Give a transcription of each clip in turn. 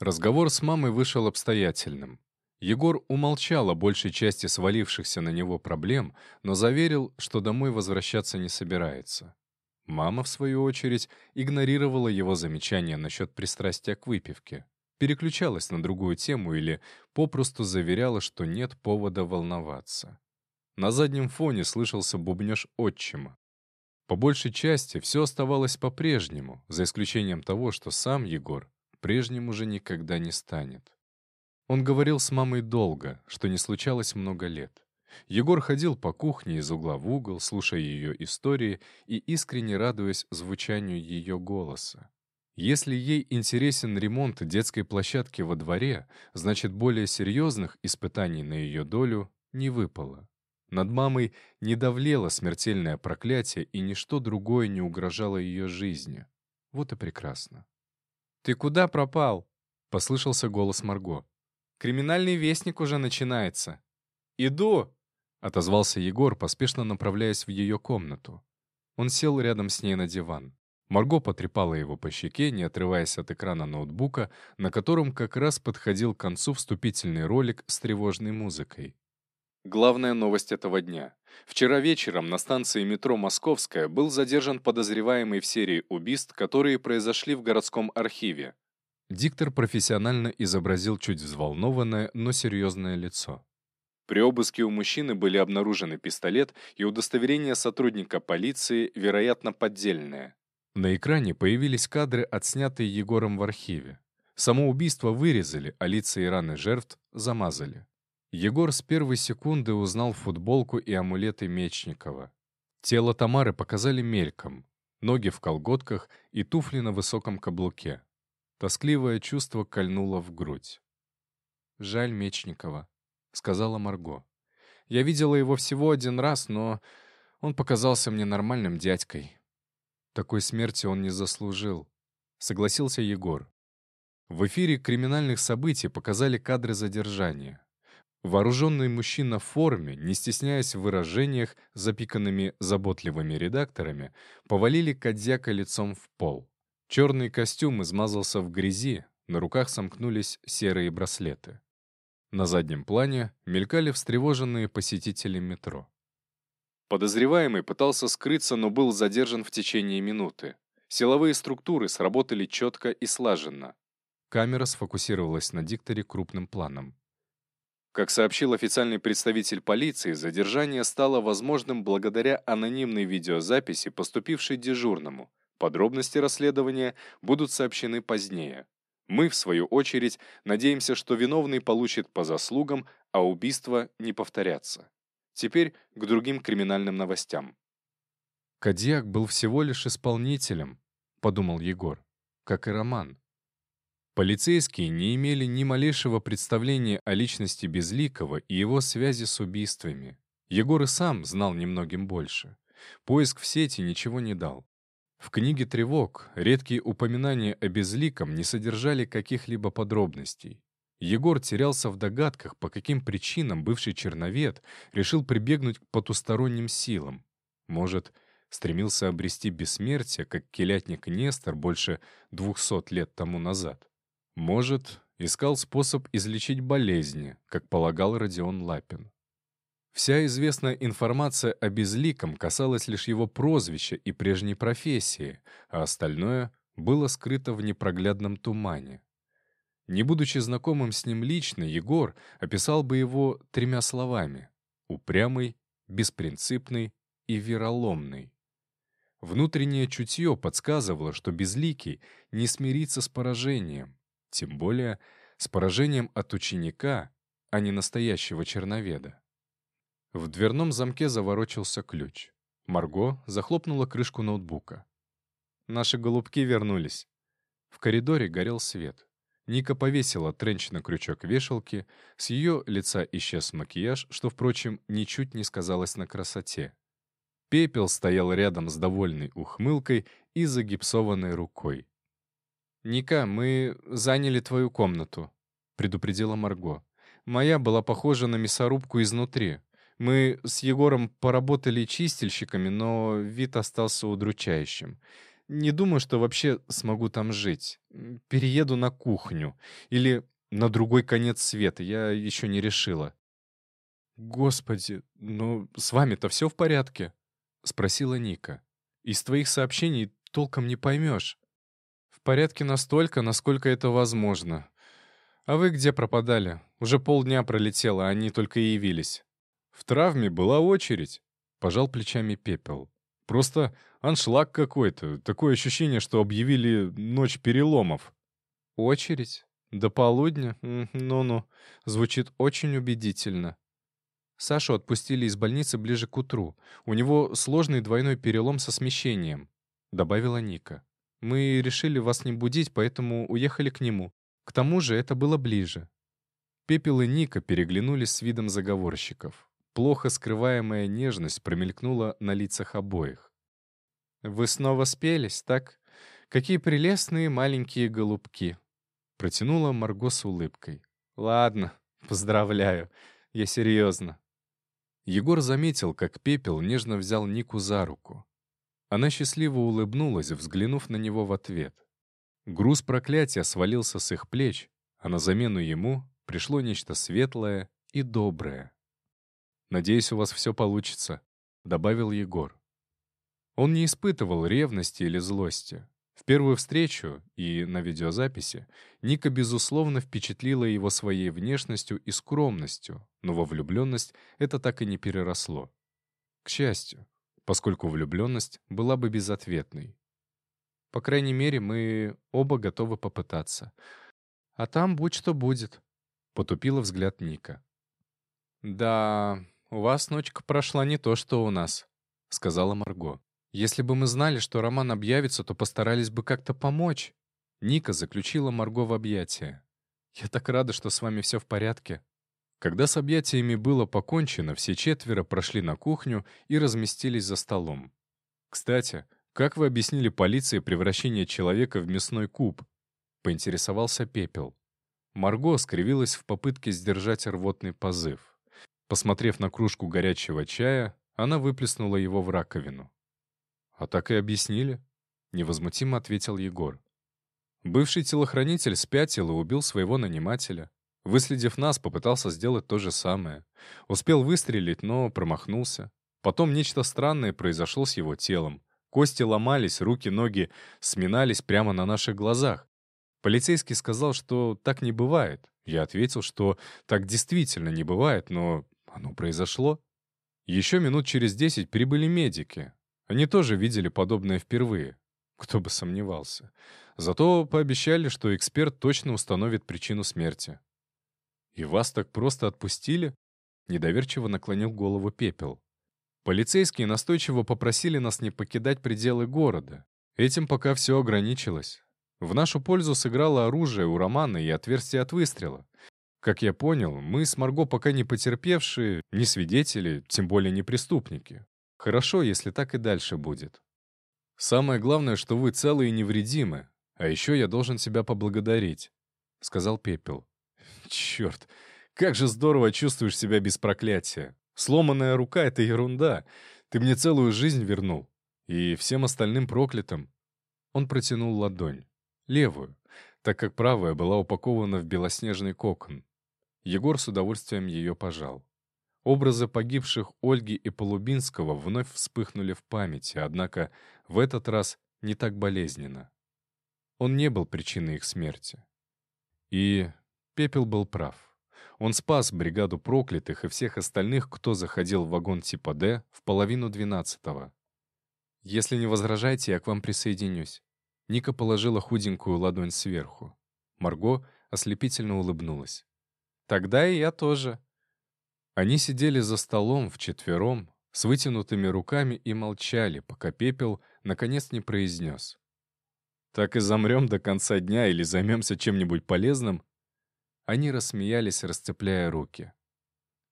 Разговор с мамой вышел обстоятельным. Егор умолчал о большей части свалившихся на него проблем, но заверил, что домой возвращаться не собирается. Мама, в свою очередь, игнорировала его замечания насчет пристрастия к выпивке, переключалась на другую тему или попросту заверяла, что нет повода волноваться. На заднем фоне слышался бубнеж отчима. По большей части все оставалось по-прежнему, за исключением того, что сам Егор прежним уже никогда не станет. Он говорил с мамой долго, что не случалось много лет. Егор ходил по кухне из угла в угол, слушая ее истории и искренне радуясь звучанию ее голоса. Если ей интересен ремонт детской площадки во дворе, значит, более серьезных испытаний на ее долю не выпало. Над мамой не давлело смертельное проклятие, и ничто другое не угрожало ее жизни. Вот и прекрасно. «Ты куда пропал?» — послышался голос Марго. «Криминальный вестник уже начинается». «Иду!» — отозвался Егор, поспешно направляясь в ее комнату. Он сел рядом с ней на диван. Марго потрепала его по щеке, не отрываясь от экрана ноутбука, на котором как раз подходил к концу вступительный ролик с тревожной музыкой. Главная новость этого дня. Вчера вечером на станции метро «Московская» был задержан подозреваемый в серии убийств, которые произошли в городском архиве. Диктор профессионально изобразил чуть взволнованное, но серьезное лицо. При обыске у мужчины были обнаружены пистолет и удостоверение сотрудника полиции, вероятно, поддельное. На экране появились кадры, отснятые Егором в архиве. Само убийство вырезали, а лица и раны жертв замазали. Егор с первой секунды узнал футболку и амулеты Мечникова. Тело Тамары показали мельком, ноги в колготках и туфли на высоком каблуке. Тоскливое чувство кольнуло в грудь. «Жаль Мечникова», — сказала Марго. «Я видела его всего один раз, но он показался мне нормальным дядькой. Такой смерти он не заслужил», — согласился Егор. В эфире криминальных событий показали кадры задержания. Вооруженный мужчина в форме, не стесняясь в выражениях, запиканными заботливыми редакторами, повалили Кадьяка лицом в пол. Черный костюм измазался в грязи, на руках сомкнулись серые браслеты. На заднем плане мелькали встревоженные посетители метро. Подозреваемый пытался скрыться, но был задержан в течение минуты. Силовые структуры сработали четко и слаженно. Камера сфокусировалась на дикторе крупным планом. Как сообщил официальный представитель полиции, задержание стало возможным благодаря анонимной видеозаписи, поступившей дежурному. Подробности расследования будут сообщены позднее. Мы, в свою очередь, надеемся, что виновный получит по заслугам, а убийства не повторятся. Теперь к другим криминальным новостям. «Кадьяк был всего лишь исполнителем», — подумал Егор, — «как и Роман. Полицейские не имели ни малейшего представления о личности Безликого и его связи с убийствами. Егор и сам знал немногим больше. Поиск в сети ничего не дал. В книге «Тревог» редкие упоминания о Безликом не содержали каких-либо подробностей. Егор терялся в догадках, по каким причинам бывший черновед решил прибегнуть к потусторонним силам. Может, стремился обрести бессмертие, как келятник Нестор больше двухсот лет тому назад. Может, искал способ излечить болезни, как полагал Родион Лапин. Вся известная информация о Безликом касалась лишь его прозвища и прежней профессии, а остальное было скрыто в непроглядном тумане. Не будучи знакомым с ним лично, Егор описал бы его тремя словами — упрямый, беспринципный и вероломный. Внутреннее чутье подсказывало, что Безликий не смирится с поражением, тем более с поражением от ученика, а не настоящего черноведа. В дверном замке заворочился ключ. Марго захлопнула крышку ноутбука. «Наши голубки вернулись». В коридоре горел свет. Ника повесила тренч на крючок вешалки, с ее лица исчез макияж, что, впрочем, ничуть не сказалось на красоте. Пепел стоял рядом с довольной ухмылкой и загипсованной рукой. «Ника, мы заняли твою комнату», — предупредила Марго. «Моя была похожа на мясорубку изнутри. Мы с Егором поработали чистильщиками, но вид остался удручающим. Не думаю, что вообще смогу там жить. Перееду на кухню. Или на другой конец света. Я еще не решила. «Господи, ну с вами-то все в порядке?» — спросила Ника. «Из твоих сообщений толком не поймешь». «В порядке настолько, насколько это возможно. А вы где пропадали? Уже полдня пролетело, а они только и явились». «В травме была очередь», — пожал плечами пепел. «Просто аншлаг какой-то. Такое ощущение, что объявили ночь переломов». «Очередь? До полудня? Ну-ну. Звучит очень убедительно». Сашу отпустили из больницы ближе к утру. У него сложный двойной перелом со смещением», — добавила Ника. «Мы решили вас не будить, поэтому уехали к нему. К тому же это было ближе». Пепел и Ника переглянулись с видом заговорщиков. Плохо скрываемая нежность промелькнула на лицах обоих. «Вы снова спелись, так? Какие прелестные маленькие голубки!» Протянула Марго с улыбкой. «Ладно, поздравляю. Я серьезно. Егор заметил, как Пепел нежно взял Нику за руку. Она счастливо улыбнулась, взглянув на него в ответ. Груз проклятия свалился с их плеч, а на замену ему пришло нечто светлое и доброе. «Надеюсь, у вас все получится», — добавил Егор. Он не испытывал ревности или злости. В первую встречу и на видеозаписи Ника, безусловно, впечатлила его своей внешностью и скромностью, но во влюбленность это так и не переросло. К счастью, поскольку влюбленность была бы безответной. По крайней мере, мы оба готовы попытаться. А там будь что будет, — потупила взгляд Ника. «Да, у вас ночка прошла не то, что у нас», — сказала Марго. Если бы мы знали, что Роман объявится, то постарались бы как-то помочь. Ника заключила Марго в объятия. «Я так рада, что с вами все в порядке». Когда с объятиями было покончено, все четверо прошли на кухню и разместились за столом. «Кстати, как вы объяснили полиции превращение человека в мясной куб?» — поинтересовался Пепел. Марго скривилась в попытке сдержать рвотный позыв. Посмотрев на кружку горячего чая, она выплеснула его в раковину. «А так и объяснили», — невозмутимо ответил Егор. Бывший телохранитель спятил и убил своего нанимателя. Выследив нас, попытался сделать то же самое. Успел выстрелить, но промахнулся. Потом нечто странное произошло с его телом. Кости ломались, руки, ноги сминались прямо на наших глазах. Полицейский сказал, что так не бывает. Я ответил, что так действительно не бывает, но оно произошло. Еще минут через десять прибыли медики. Они тоже видели подобное впервые. Кто бы сомневался. Зато пообещали, что эксперт точно установит причину смерти. «И вас так просто отпустили?» Недоверчиво наклонил голову пепел. Полицейские настойчиво попросили нас не покидать пределы города. Этим пока все ограничилось. В нашу пользу сыграло оружие у Романа и отверстие от выстрела. Как я понял, мы с Марго пока не потерпевшие, не свидетели, тем более не преступники. Хорошо, если так и дальше будет. Самое главное, что вы целы и невредимы. А еще я должен себя поблагодарить», — сказал Пепел. «Черт, как же здорово чувствуешь себя без проклятия. Сломанная рука — это ерунда. Ты мне целую жизнь вернул. И всем остальным проклятым». Он протянул ладонь. Левую, так как правая была упакована в белоснежный кокон. Егор с удовольствием ее пожал. Образы погибших Ольги и Полубинского вновь вспыхнули в памяти, однако в этот раз не так болезненно. Он не был причиной их смерти. И Пепел был прав. Он спас бригаду проклятых и всех остальных, кто заходил в вагон типа «Д» в половину двенадцатого. «Если не возражаете, я к вам присоединюсь». Ника положила худенькую ладонь сверху. Марго ослепительно улыбнулась. «Тогда и я тоже», они сидели за столом вчетвером, с вытянутыми руками и молчали, пока пепел наконец не произнес. «Так и замрем до конца дня или займемся чем-нибудь полезным?» Они рассмеялись, расцепляя руки.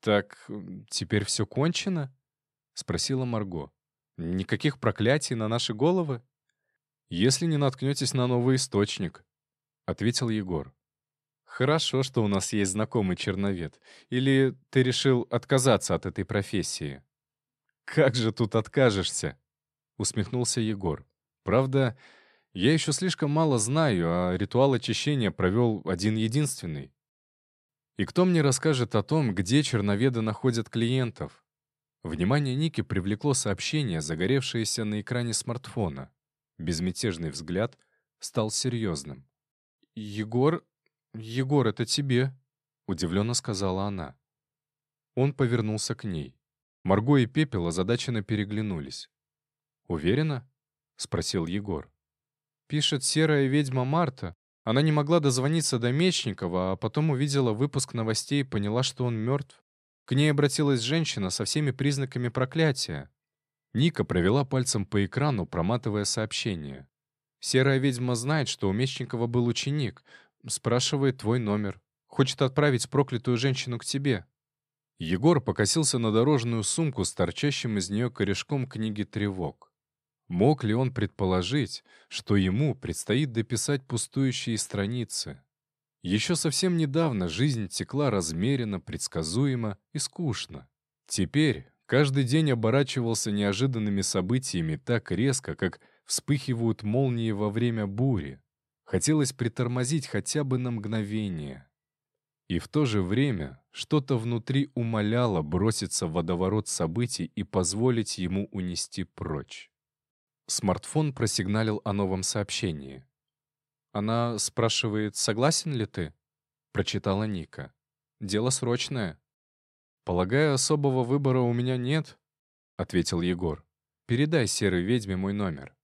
«Так теперь все кончено?» — спросила Марго. «Никаких проклятий на наши головы?» «Если не наткнетесь на новый источник», — ответил Егор. Хорошо, что у нас есть знакомый черновед. Или ты решил отказаться от этой профессии? Как же тут откажешься? Усмехнулся Егор. Правда, я еще слишком мало знаю, а ритуал очищения провел один-единственный. И кто мне расскажет о том, где черноведы находят клиентов? Внимание Ники привлекло сообщение, загоревшееся на экране смартфона. Безмятежный взгляд стал серьезным. «Егор... Егор, это тебе?» — удивленно сказала она. Он повернулся к ней. Марго и Пепел озадаченно переглянулись. «Уверена?» — спросил Егор. «Пишет серая ведьма Марта. Она не могла дозвониться до Мечникова, а потом увидела выпуск новостей и поняла, что он мертв. К ней обратилась женщина со всеми признаками проклятия. Ника провела пальцем по экрану, проматывая сообщение. «Серая ведьма знает, что у Мечникова был ученик. Спрашивает твой номер. Хочет отправить проклятую женщину к тебе». Егор покосился на дорожную сумку с торчащим из нее корешком книги тревог. Мог ли он предположить, что ему предстоит дописать пустующие страницы? Еще совсем недавно жизнь текла размеренно, предсказуемо и скучно. Теперь каждый день оборачивался неожиданными событиями так резко, как вспыхивают молнии во время бури. Хотелось притормозить хотя бы на мгновение. И в то же время что-то внутри умоляло броситься в водоворот событий и позволить ему унести прочь. Смартфон просигналил о новом сообщении. «Она спрашивает, согласен ли ты?» — прочитала Ника. «Дело срочное». «Полагаю, особого выбора у меня нет», — ответил Егор. «Передай серой ведьме мой номер».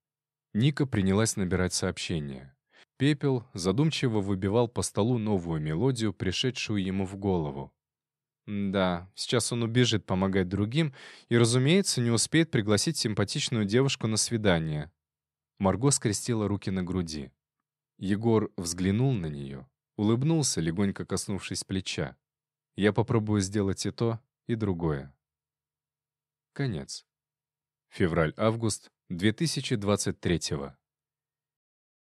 Ника принялась набирать сообщение. Пепел задумчиво выбивал по столу новую мелодию, пришедшую ему в голову. Да, сейчас он убежит помогать другим и, разумеется, не успеет пригласить симпатичную девушку на свидание. Марго скрестила руки на груди. Егор взглянул на нее, улыбнулся, легонько коснувшись плеча. «Я попробую сделать и то, и другое». Конец. Февраль-август 2023 года.